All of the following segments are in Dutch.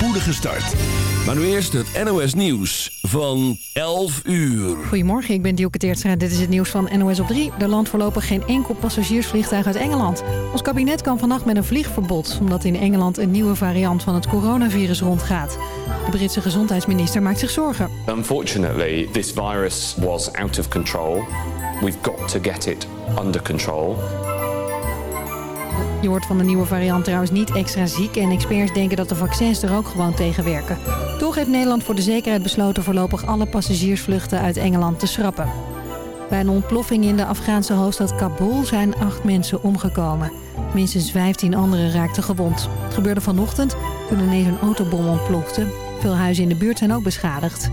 spoedige start. Maar nu eerst het NOS Nieuws van 11 uur. Goedemorgen, ik ben Dielke Teertstra. Dit is het nieuws van NOS op 3. Er landt voorlopig geen enkel passagiersvliegtuig uit Engeland. Ons kabinet kan vannacht met een vliegverbod... omdat in Engeland een nieuwe variant van het coronavirus rondgaat. De Britse gezondheidsminister maakt zich zorgen. Unfortunately, this virus was out of control. We've got to get it under control. Je wordt van de nieuwe variant trouwens niet extra ziek... en experts denken dat de vaccins er ook gewoon tegen werken. Toch heeft Nederland voor de zekerheid besloten... voorlopig alle passagiersvluchten uit Engeland te schrappen. Bij een ontploffing in de Afghaanse hoofdstad Kabul zijn acht mensen omgekomen. Minstens 15 anderen raakten gewond. Het gebeurde vanochtend toen ineens een autobom ontplofte. Veel huizen in de buurt zijn ook beschadigd.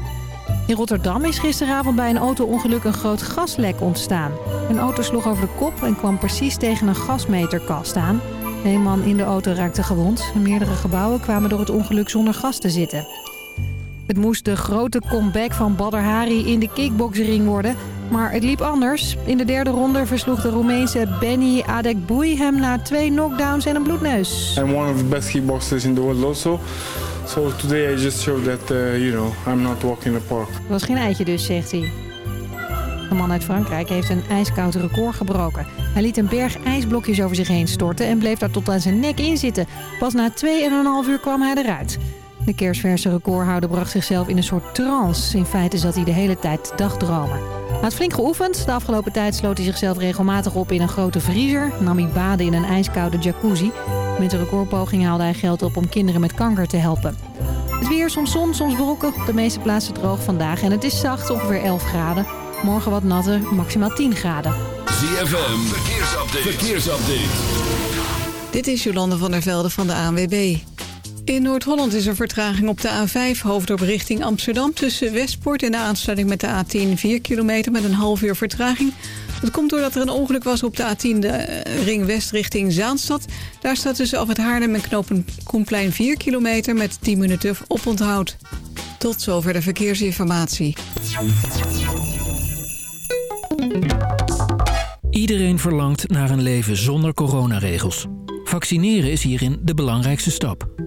In Rotterdam is gisteravond bij een auto-ongeluk een groot gaslek ontstaan. Een auto sloeg over de kop en kwam precies tegen een gasmeterkast aan. Een man in de auto raakte gewond. Meerdere gebouwen kwamen door het ongeluk zonder gas te zitten. Het moest de grote comeback van Badr Hari in de kickboxring worden. Maar het liep anders. In de derde ronde versloeg de Roemeense Benny Adekboui hem na twee knockdowns en een bloedneus. I'm one of the best kickboxers in the world. So today I just showed that, uh, you know, I'm not walking the park. Het was geen eitje dus, zegt hij. Een man uit Frankrijk heeft een ijskoud record gebroken. Hij liet een berg ijsblokjes over zich heen storten en bleef daar tot aan zijn nek in zitten. Pas na 2,5 uur kwam hij eruit. De kerstverse recordhouder bracht zichzelf in een soort trance. In feite zat hij de hele tijd dagdromen. Hij had flink geoefend. De afgelopen tijd sloot hij zichzelf regelmatig op in een grote vriezer. Nam hij baden in een ijskoude jacuzzi. Met de recordpoging haalde hij geld op om kinderen met kanker te helpen. Het weer, soms zon, soms wolken. Op de meeste plaatsen droog vandaag. En het is zacht, ongeveer 11 graden. Morgen wat natter, maximaal 10 graden. ZFM, verkeersupdate. verkeersupdate. Dit is Jolande van der Velde van de ANWB. In Noord-Holland is er vertraging op de A5 hoofddorp richting Amsterdam... tussen Westpoort en de aansluiting met de A10 4 kilometer met een half uur vertraging. Dat komt doordat er een ongeluk was op de A10 de eh, ring west richting Zaanstad. Daar staat tussen af het Haarlem en knopen Koenplein 4 kilometer met 10 minuten oponthoud. Tot zover de verkeersinformatie. Iedereen verlangt naar een leven zonder coronaregels. Vaccineren is hierin de belangrijkste stap.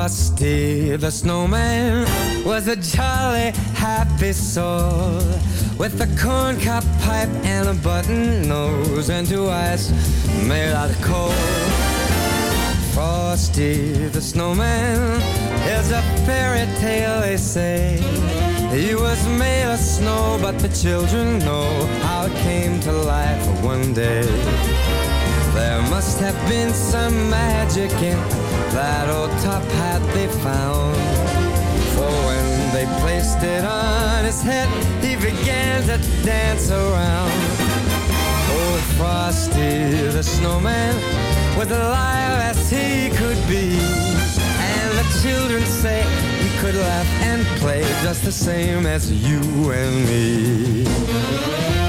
Frosty the snowman was a jolly happy soul with a corncob pipe and a button nose and two eyes made out of coal. Frosty the snowman is a fairy tale, they say. He was made of snow, but the children know how it came to life one day. There must have been some magic in that old top hat they found. For when they placed it on his head, he began to dance around. Old Frosty the snowman was alive as he could be. And the children say he could laugh and play just the same as you and me.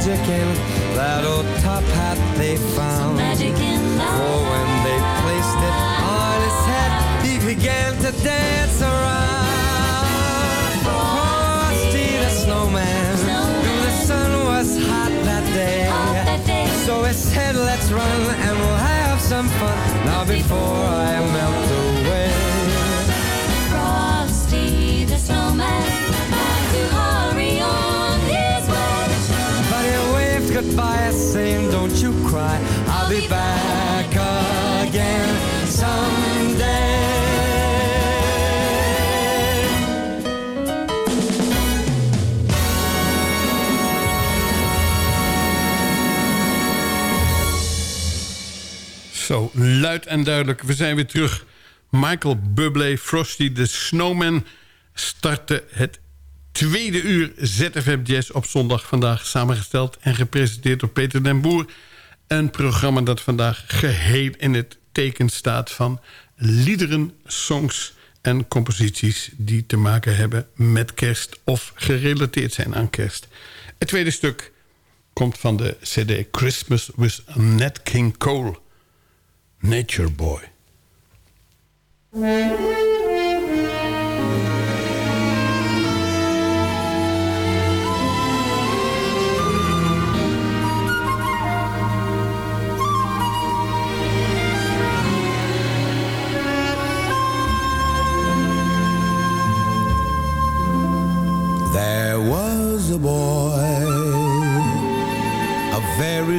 Magic in that old top hat they found. For when they placed it on his head, he began to dance around. Frosty the snowman, knew the sun was hot that day. Hot that day. So he said, let's run and we'll have some fun now before I melt away. Frosty the snowman goodbye, saying, Don't you cry, I'll be back again someday. Zo, luid en duidelijk. We zijn weer terug. Michael Bublé, Frosty the Snowman... startte het tweede uur ZFM Jazz op zondag vandaag... samengesteld en gepresenteerd door Peter den Boer. Een programma dat vandaag geheel in het teken staat... van liederen, songs en composities... die te maken hebben met kerst of gerelateerd zijn aan kerst. Het tweede stuk komt van de cd Christmas with Nat King Cole... Nature Boy.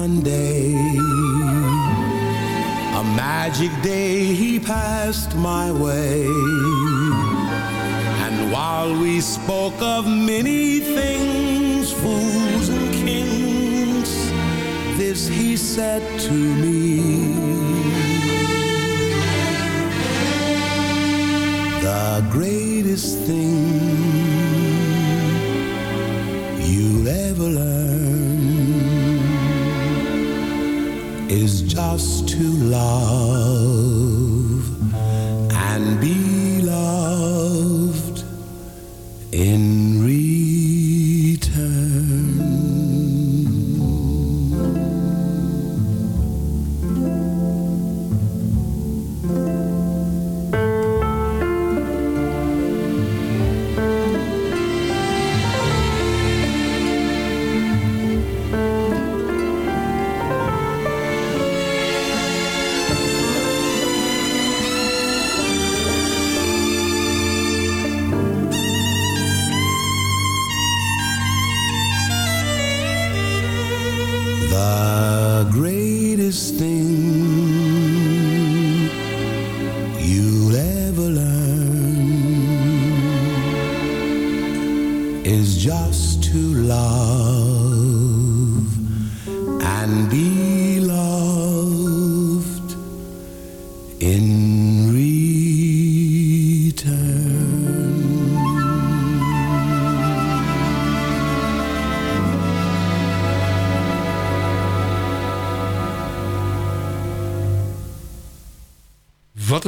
one day, a magic day, he passed my way. And while we spoke of many things, fools and kings, this he said to me. The greatest thing you'll ever learn Us to love.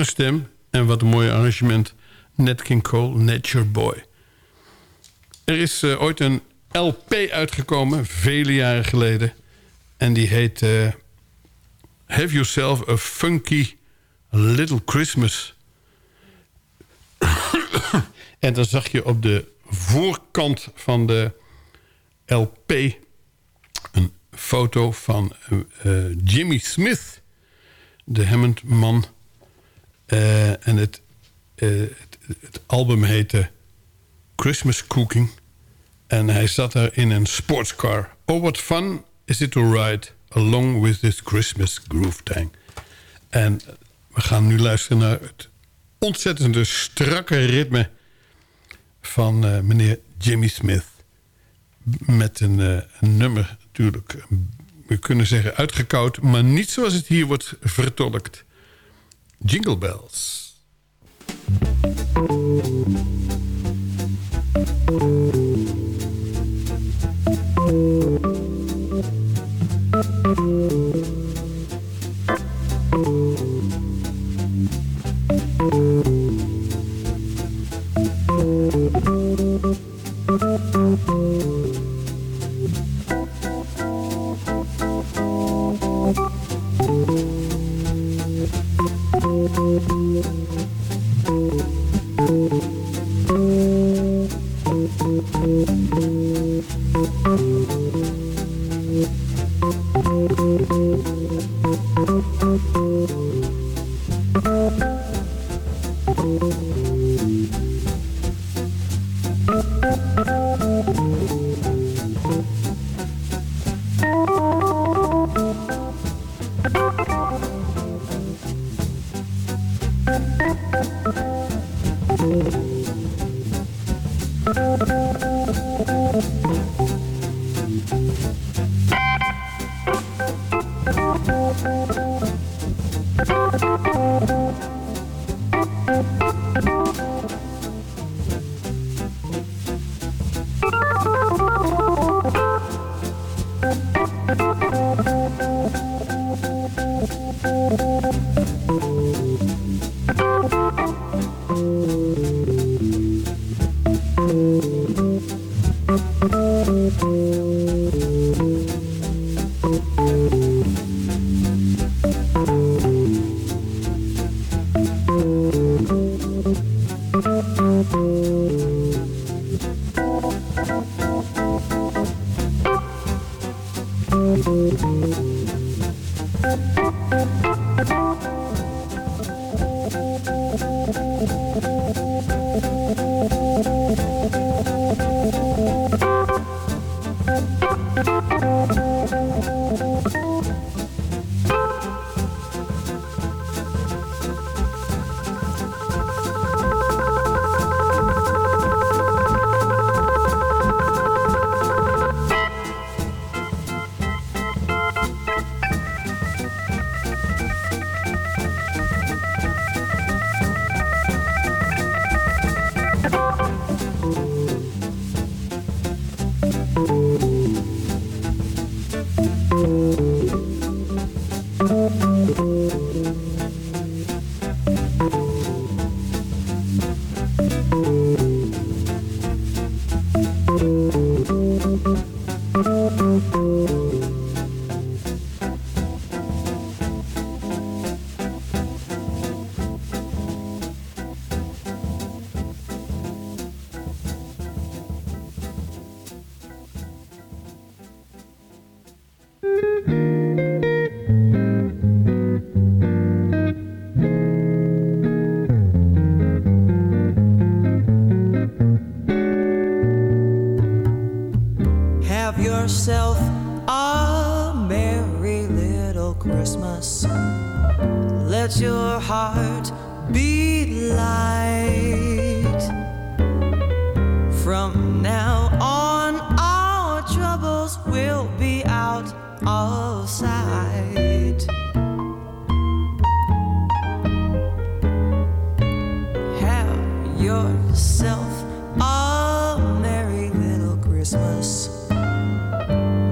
Stem en wat een mooi arrangement. Nat King Cole, Nature Boy. Er is eh, ooit een LP uitgekomen, vele jaren geleden. En die heet eh, Have Yourself a Funky Little Christmas. en dan zag je op de voorkant van de LP... een foto van eh, Jimmy Smith, de Hammond-man. Eh, en het, eh, het, het album heette Christmas Cooking... En hij zat daar in een sportscar. Oh, what fun is it to ride along with this Christmas groove tank. En we gaan nu luisteren naar het ontzettende strakke ritme... van eh, meneer Jimmy Smith. Met een, een nummer natuurlijk, we kunnen zeggen uitgekoud... maar niet zoals het hier wordt vertolkt. Jingle Bells.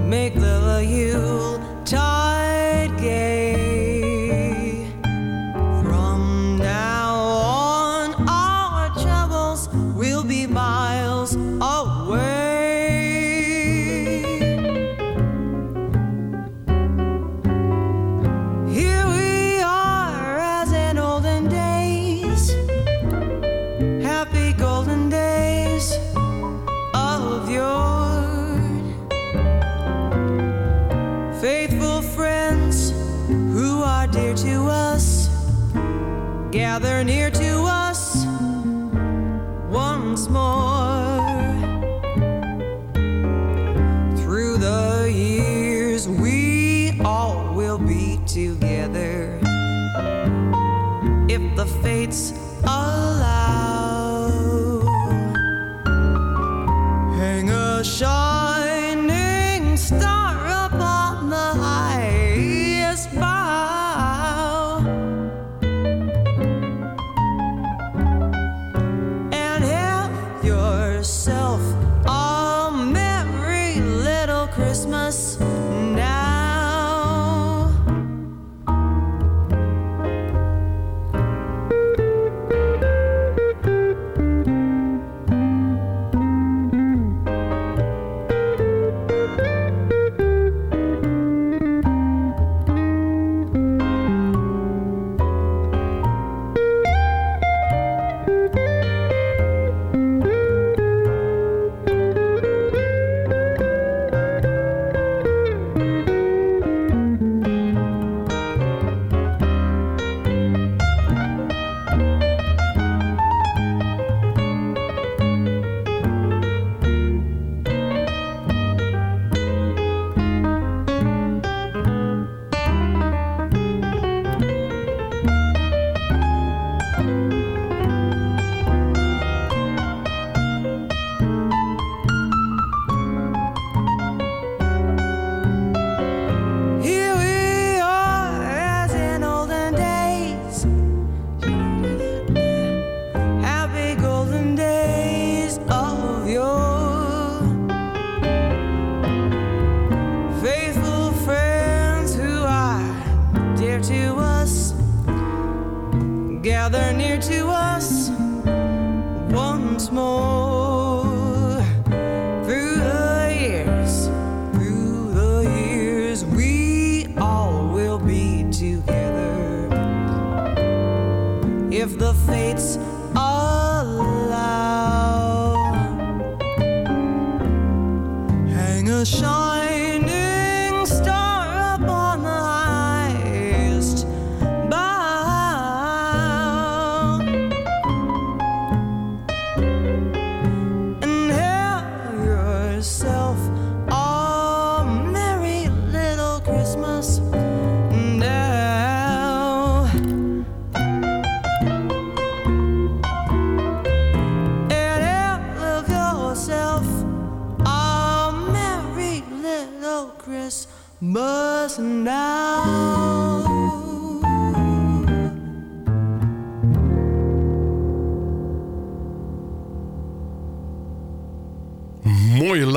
Make the Yuletide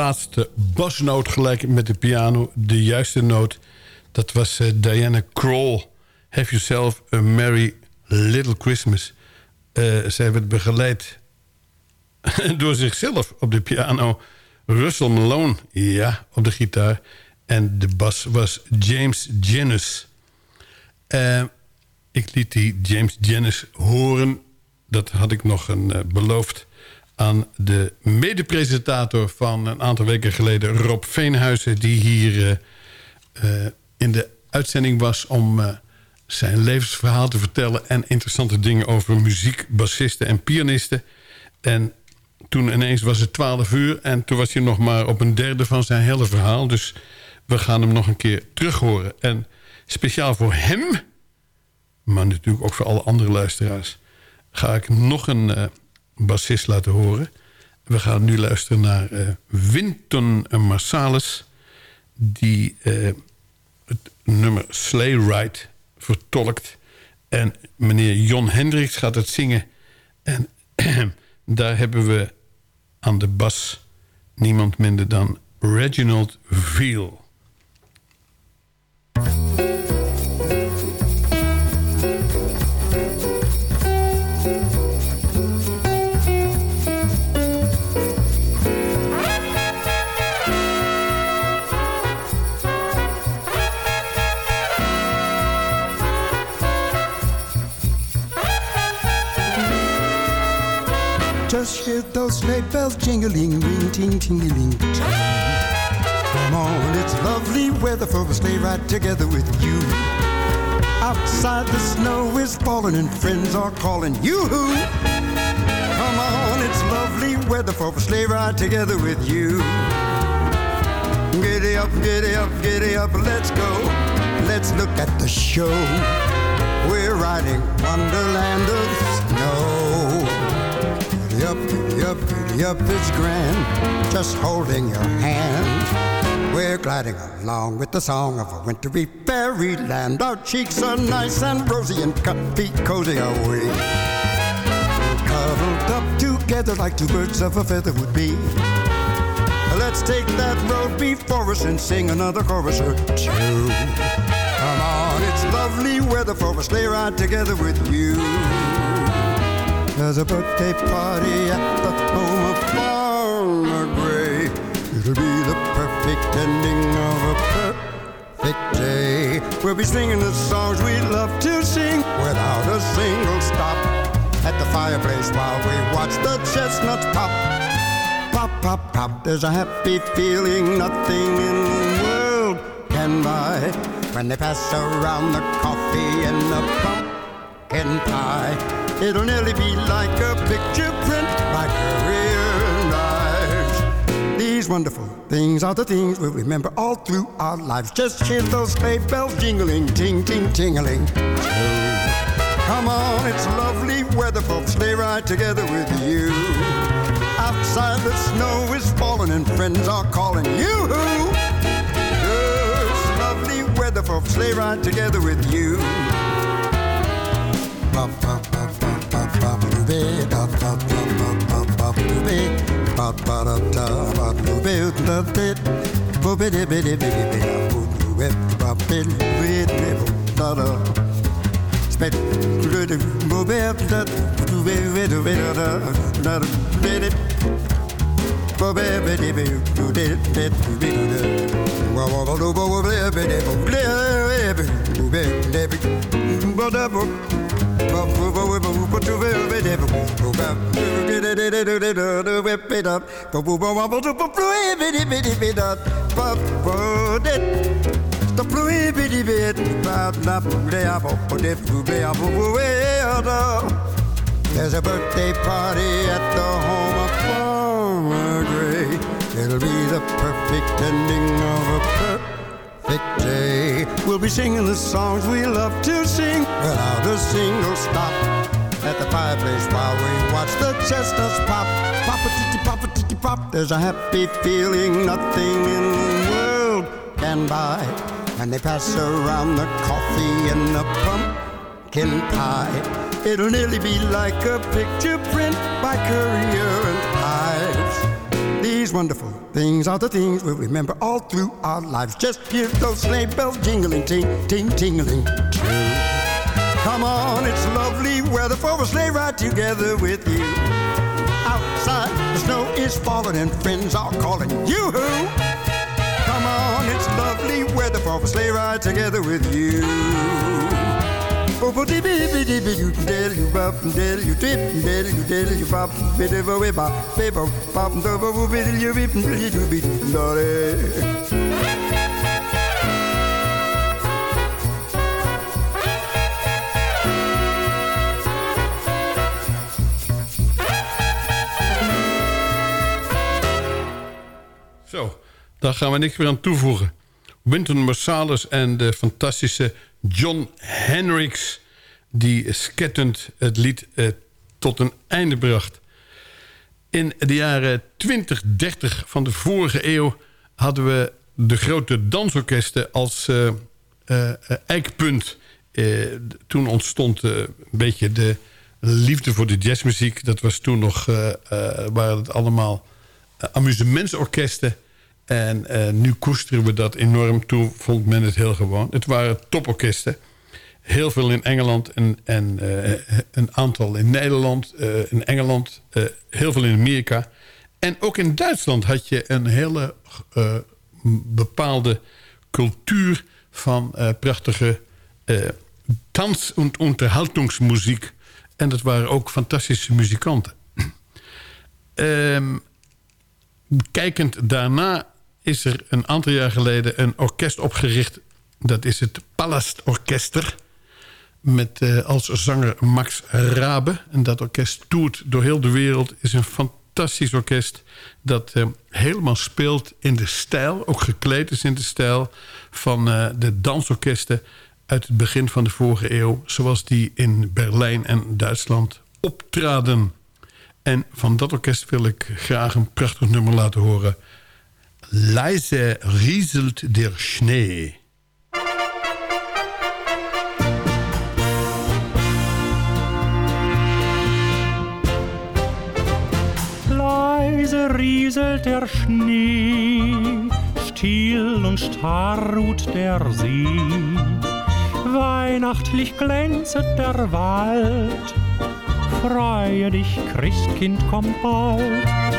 laatste basnoot gelijk met de piano. De juiste noot. Dat was eh, Diana Kroll. Have yourself a merry little Christmas. Eh, zij werd begeleid door zichzelf op de piano. Russell Malone, ja, op de gitaar. En de bas was James Jennis. Eh, ik liet die James Jennis horen. Dat had ik nog een, beloofd aan de medepresentator van een aantal weken geleden... Rob Veenhuizen, die hier eh, eh, in de uitzending was... om eh, zijn levensverhaal te vertellen... en interessante dingen over muziek, bassisten en pianisten. En toen ineens was het 12 uur... en toen was hij nog maar op een derde van zijn hele verhaal. Dus we gaan hem nog een keer terug horen. En speciaal voor hem, maar natuurlijk ook voor alle andere luisteraars... ga ik nog een bassist laten horen. We gaan nu luisteren naar eh, Winton Marsalis... die eh, het nummer Sleigh Ride vertolkt. En meneer Jon Hendricks gaat het zingen. En daar hebben we aan de bas niemand minder dan Reginald Veal. Just hear those sleigh bells jingling, ring, ting, tingling. Come on, it's lovely weather for a sleigh ride together with you. Outside the snow is falling and friends are calling you. Come on, it's lovely weather for a sleigh ride together with you. Giddy up, giddy up, giddy up, let's go. Let's look at the show. We're riding Wonderland of Snow. Giddy up, giddy up, up, it's grand. Just holding your hand. We're gliding along with the song of a wintry fairyland. Our cheeks are nice and rosy and comfy, cozy are we. Cuddled up together like two birds of a feather would be. Let's take that road before us and sing another chorus or two. Come on, it's lovely weather for a sleigh ride together with you. There's a birthday party at the home of Farmer Gray. It'll be the perfect ending of a perfect day. We'll be singing the songs we love to sing without a single stop. At the fireplace while we watch the chestnuts pop. Pop, pop, pop. There's a happy feeling nothing in the world can buy. When they pass around the coffee and the pumpkin pie. It'll nearly be like a picture print by career eyes. These wonderful things are the things we'll remember all through our lives. Just hear those sleigh bells jingling, ting, ting, tingling. Oh, come on, it's lovely weather for sleigh ride together with you. Outside the snow is falling and friends are calling you. It's lovely weather for sleigh ride together with you. Whatever. There's a birthday party at the home of Farmer Gray. It'll be the perfect ending of a perfect day. We'll be singing the songs we love to sing without a single stop. At the fireplace while we watch the chestnuts pop, pop a titty pop a titty pop. There's a happy feeling nothing in the world can buy. And they pass around the coffee and the pumpkin pie. It'll nearly be like a picture print by Courier. Wonderful things are the things we'll remember all through our lives. Just hear those sleigh bells jingling, ting, ting, tingling. Come on, it's lovely weather for a sleigh ride together with you. Outside, the snow is falling and friends are calling you. Come on, it's lovely weather for a sleigh ride together with you. Zo, daar gaan we niks meer aan toevoegen. Wynton Marsalis en de fantastische John Hendricks... die skettend het lied eh, tot een einde bracht. In de jaren 20, 30 van de vorige eeuw... hadden we de grote dansorkesten als eh, eh, eikpunt. Toen ontstond een beetje de liefde voor de jazzmuziek. Dat was toen nog, waren het allemaal amusementsorkesten. En eh, nu koesteren we dat enorm. Toen vond men het heel gewoon. Het waren toporkesten. Heel veel in Engeland en, en eh, een aantal in Nederland. eh, in Engeland, heel veel in Amerika. En ook in Duitsland had je een hele bepaalde cultuur... van prachtige dans- en onderhaltungsmuziek. En dat waren ook fantastische muzikanten. Ehm, kijkend daarna is er een aantal jaar geleden een orkest opgericht. Dat is het Palast Orkester. Met eh, als zanger Max Rabe. En dat orkest toert door heel de wereld. Is een fantastisch orkest dat eh, helemaal speelt in de stijl. Ook gekleed is in de stijl van eh, de dansorkesten uit het begin van de vorige eeuw. Zoals die in Berlijn en Duitsland optraden. En van dat orkest wil ik graag een prachtig nummer laten horen. Leise rieselt der Schnee. Leise rieselt der Schnee, still und starr ruht der See. Weihnachtlich glänzet der Wald, freue dich, Christkind kommt bald. Bald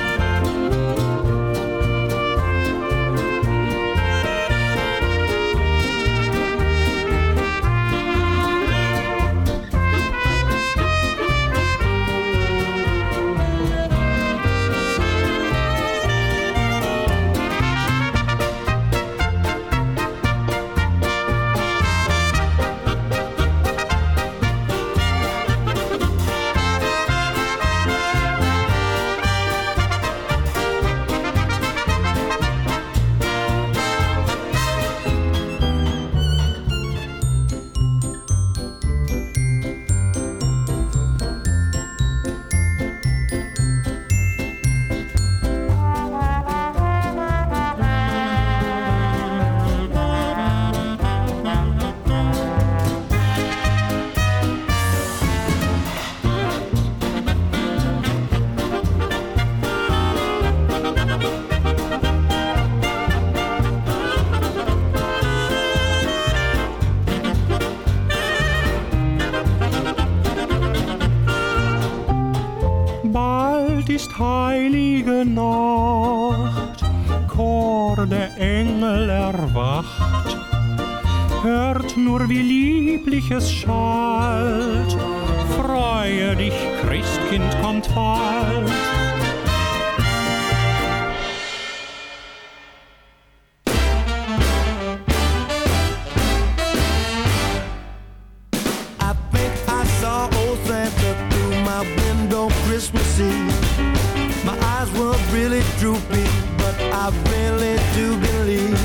Christmas Eve. My eyes were really droopy, but I really do believe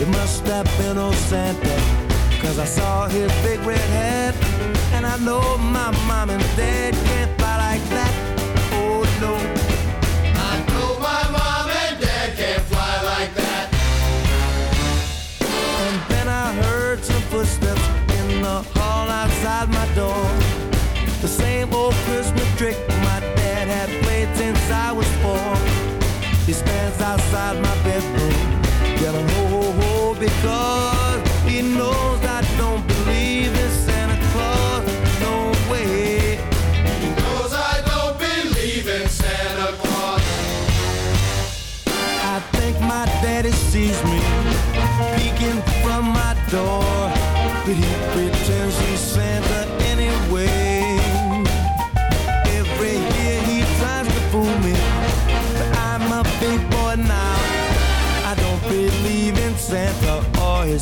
it must have been old Santa. Cause I saw his big red hat, and I know my mom and dad can't fly like that. Oh no. I know my mom and dad can't fly like that. And then I heard some footsteps in the hall outside my door. The same old Christmas trick my bed.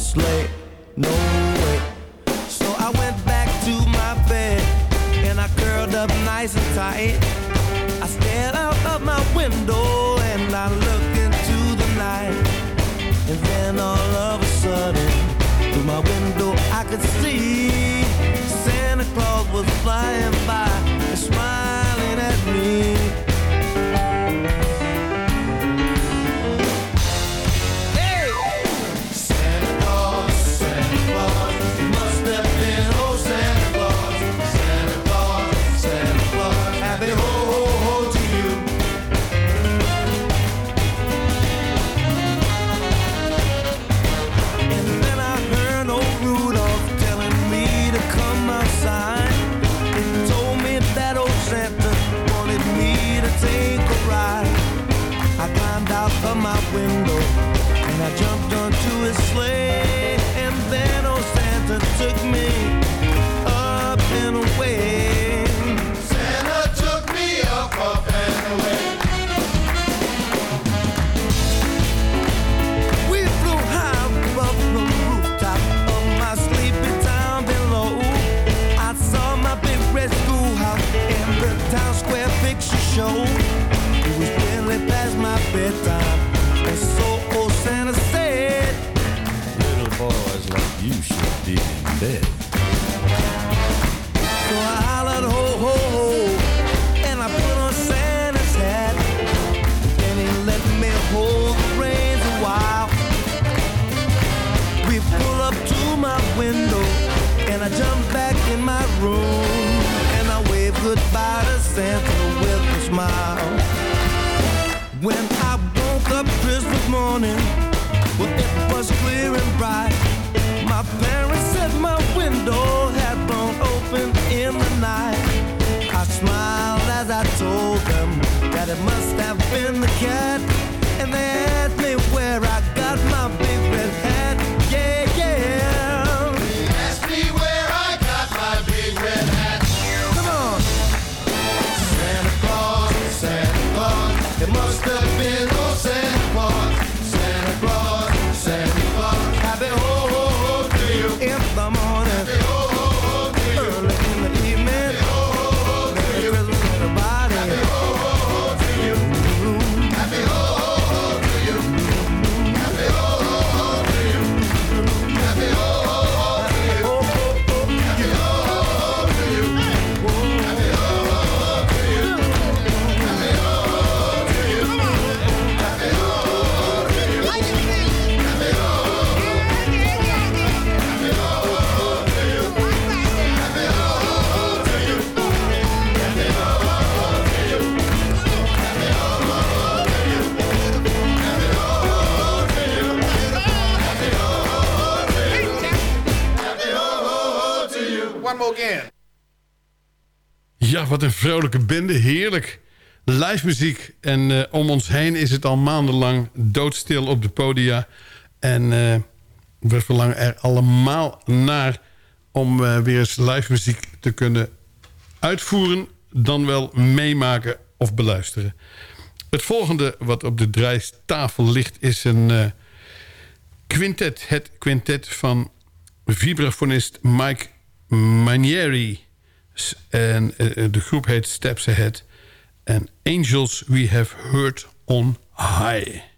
slave. that must have been the cat, and they had me where I. wat een vrolijke bende. Heerlijk. Live muziek. En eh, om ons heen is het al maandenlang doodstil op de podia. En eh, we verlangen er allemaal naar om eh, weer eens live muziek te kunnen uitvoeren. Dan wel meemaken of beluisteren. Het volgende wat op de draaistafel ligt is een quintet. Het quintet van vibrafonist Mike Manieri. En eh, eh, de groep heet Steps Ahead. En Angels We Have Heard on High.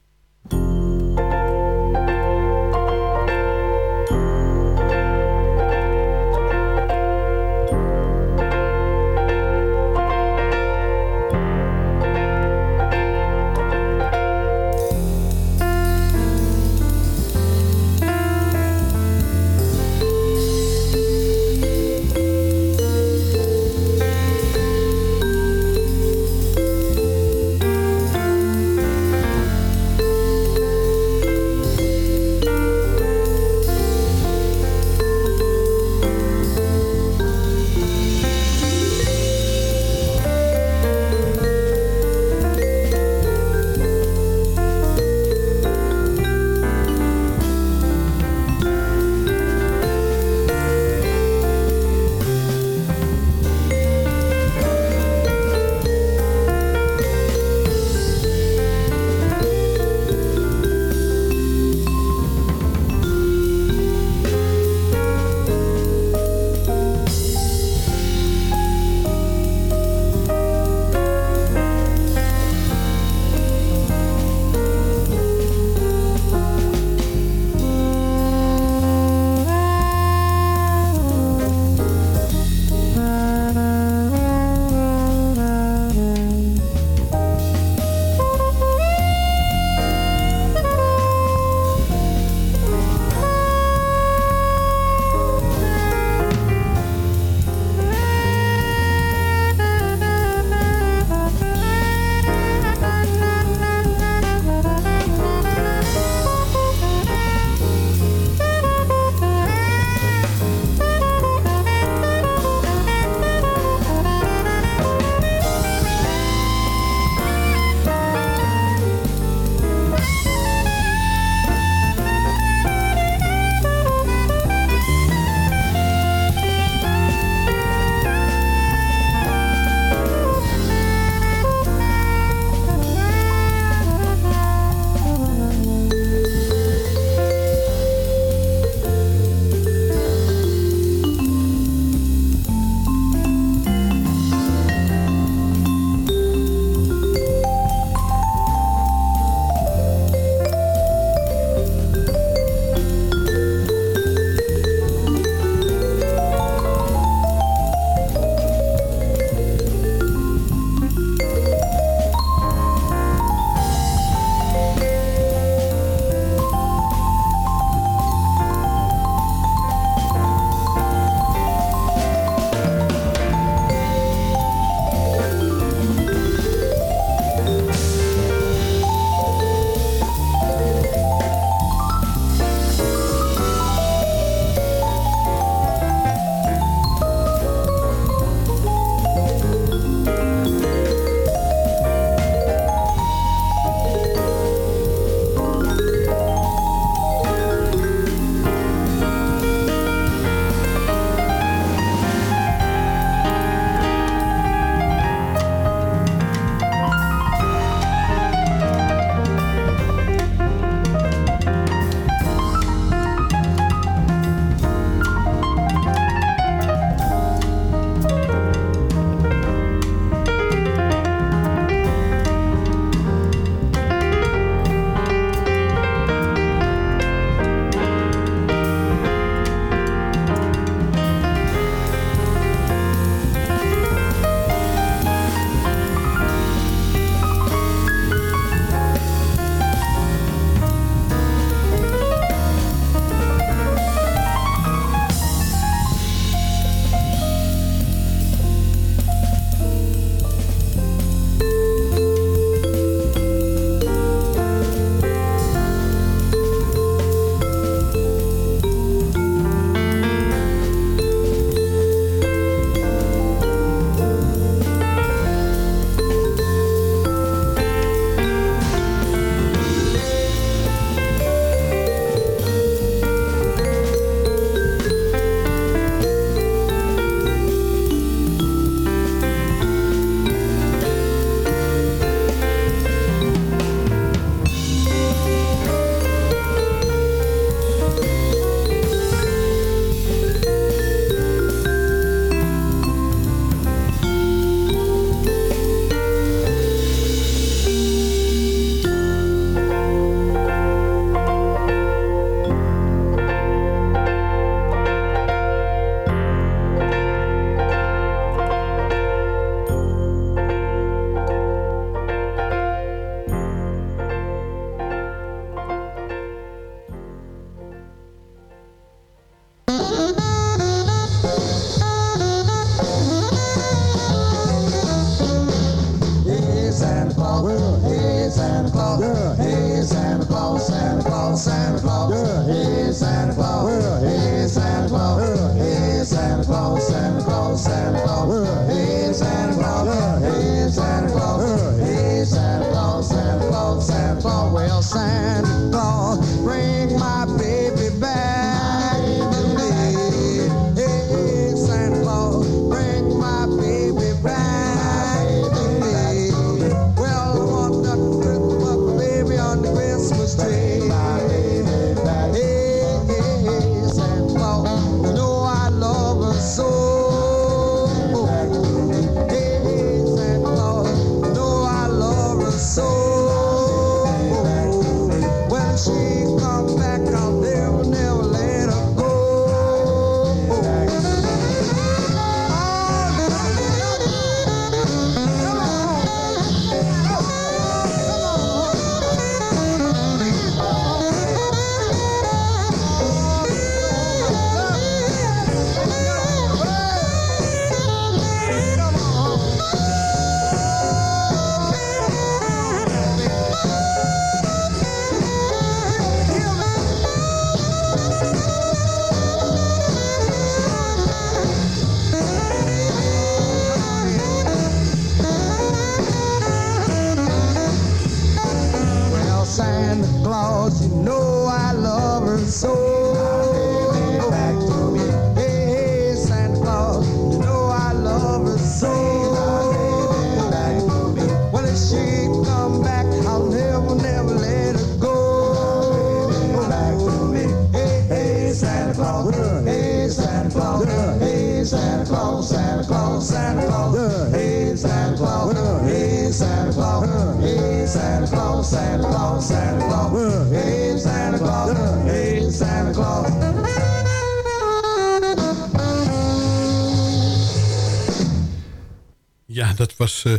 Was eh,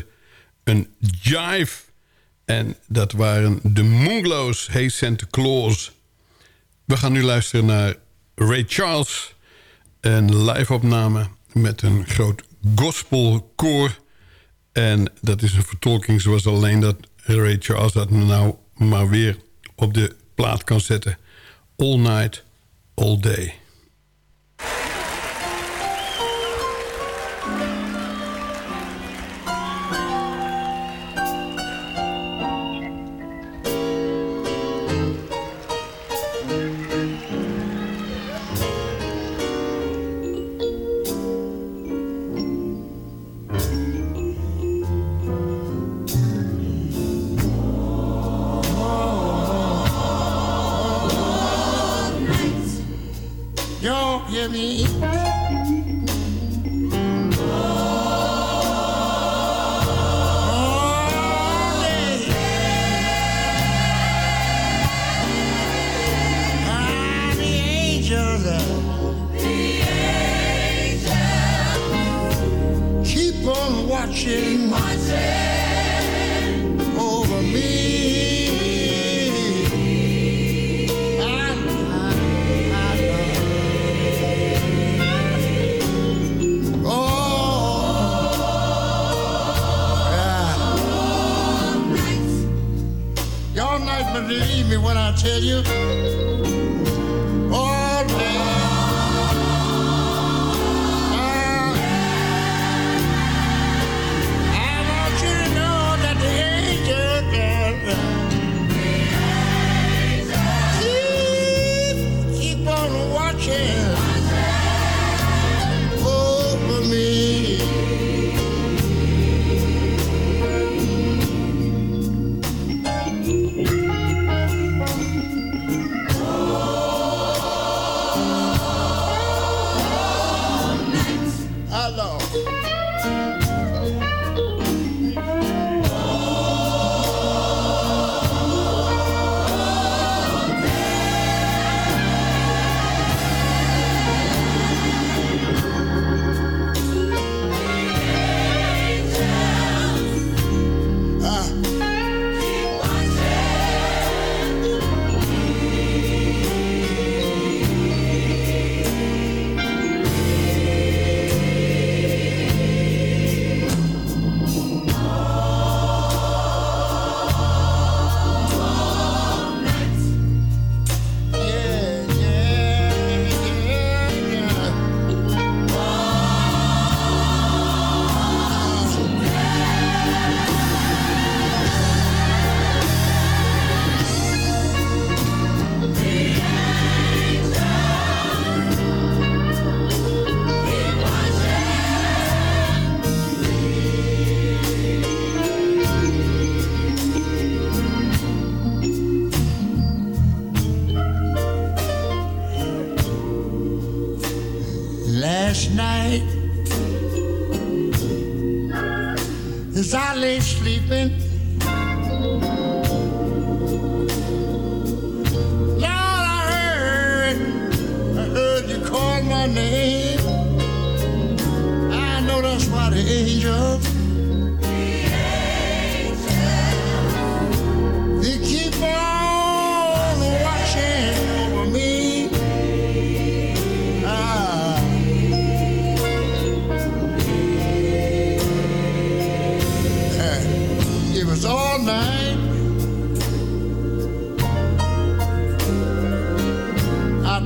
een jive. En dat waren de Moonglows, Hey Santa Claus. We gaan nu luisteren naar Ray Charles. Een live-opname met een groot gospelkoor. En dat is een vertolking zoals alleen dat Ray Charles dat nou maar weer op de plaat kan zetten. All night, all day.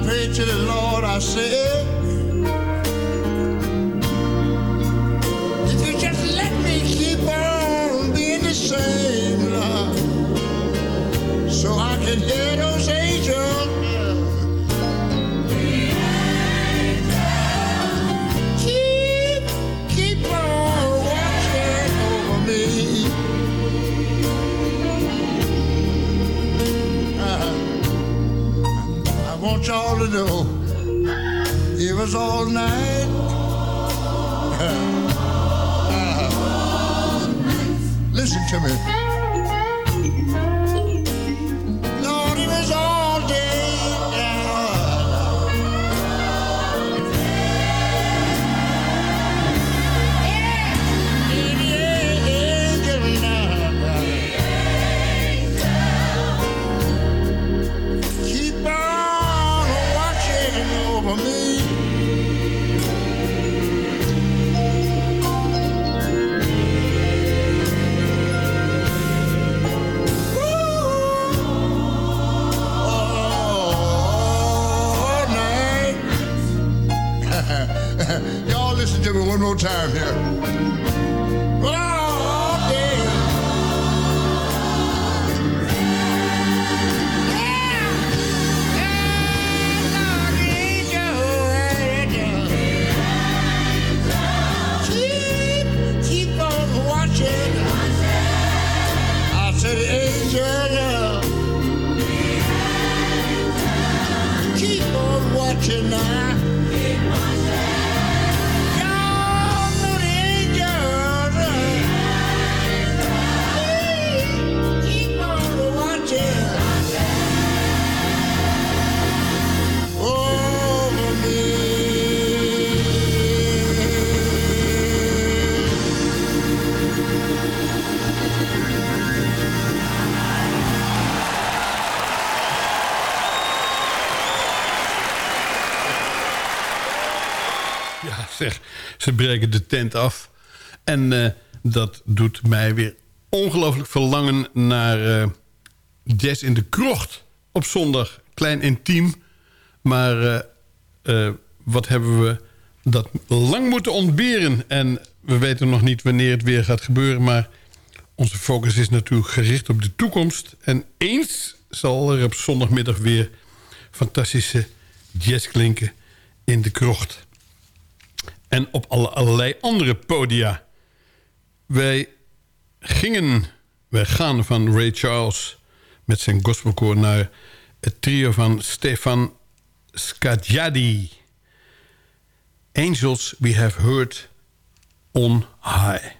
I prayed to the Lord, I said, if you just let me keep on being the same, Lord, so I can hear It was all night. Ah. Listen to me. No time here. Ze breken de tent af. En eh, dat doet mij weer ongelooflijk verlangen naar eh, jazz in de krocht. Op zondag, klein intiem. Maar eh, wat hebben we dat lang moeten ontberen. En we weten nog niet wanneer het weer gaat gebeuren. Maar onze focus is natuurlijk gericht op de toekomst. En eens zal er op zondagmiddag weer fantastische jazz klinken in de krocht. En op alle, allerlei andere podia. Wij gingen, wij gaan van Ray Charles met zijn gospelkoor naar het trio van Stefan Skadjadi. Angels we have heard on high.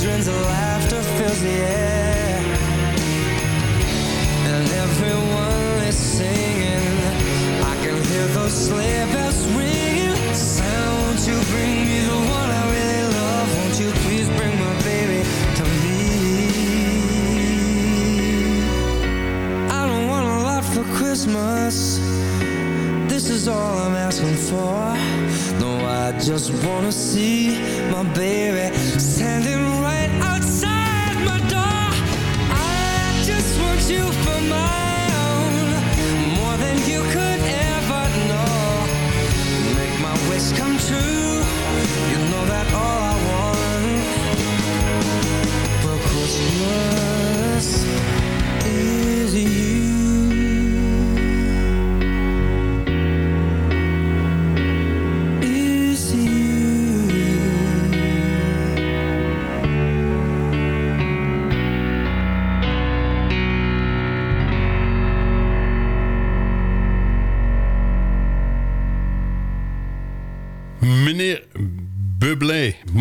Children's laughter fills the air. And everyone is singing. I can hear those sleigh bells ringing. Santa, won't you bring me the one I really love? Won't you please bring my baby to me? I don't want a lot for Christmas. This is all I'm asking for. I just wanna see my baby standing right outside my door. I just want you for my own, more than you could ever know. Make my wish come true. You know that all I want for Christmas is you.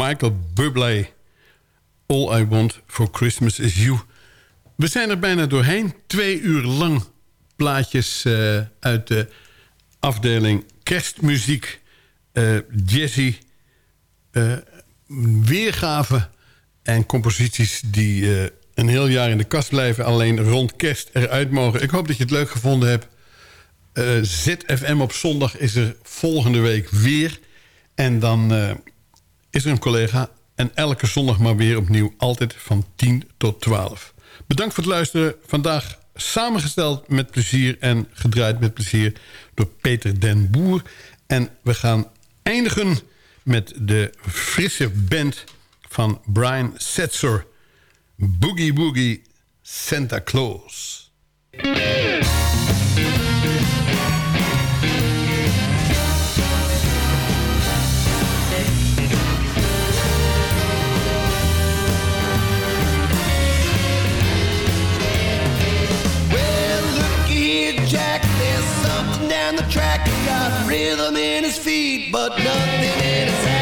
Michael Bublé. All I Want for Christmas is You. We zijn er bijna doorheen. Twee uur lang plaatjes eh, uit de afdeling kerstmuziek, eh jazzy, eh, weergaven en composities die een heel jaar in de kast blijven... alleen rond kerst eruit mogen. Ik hoop dat je het leuk gevonden hebt. ZFM op zondag is er volgende week weer. En dan is er een collega. En elke zondag maar weer opnieuw. Altijd van 10 tot 12. Bedankt voor het luisteren. Vandaag samengesteld met plezier en gedraaid met plezier door Peter den Boer. En we gaan eindigen met de frisse band van Brian Setzer. Boogie Boogie Santa Claus. Rhythm in his feet, but nothing in his hat.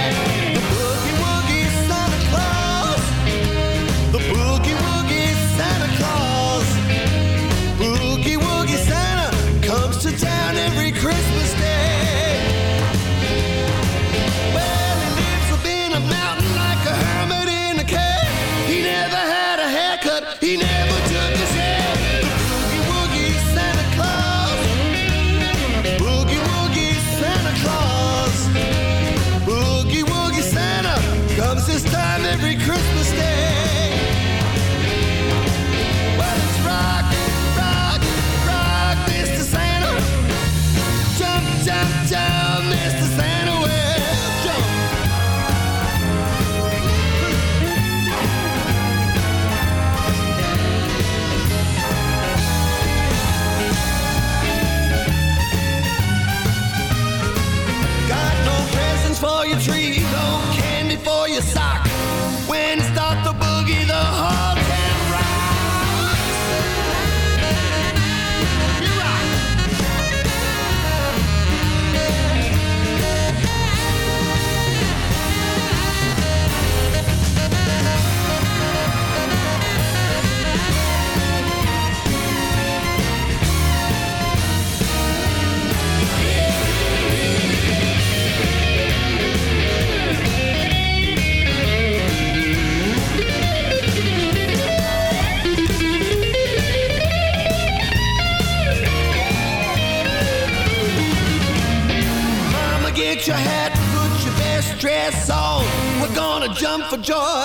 Joy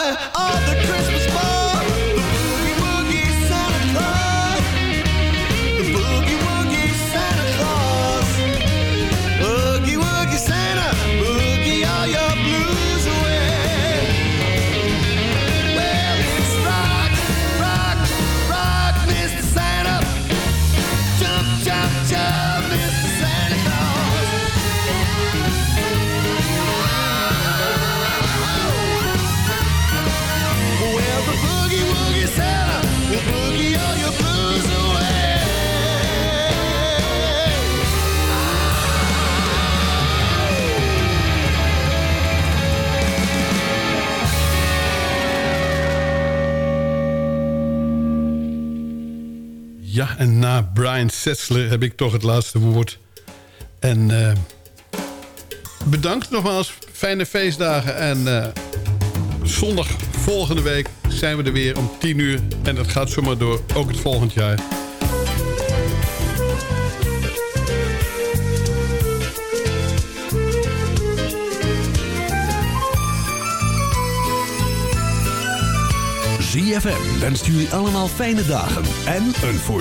Brian Setzler heb ik toch het laatste woord. En eh, bedankt nogmaals. Fijne feestdagen. En eh, zondag volgende week zijn we er weer om 10 uur. En dat gaat zomaar door, ook het volgend jaar. ZFM wenst jullie allemaal fijne dagen en een voorspoedig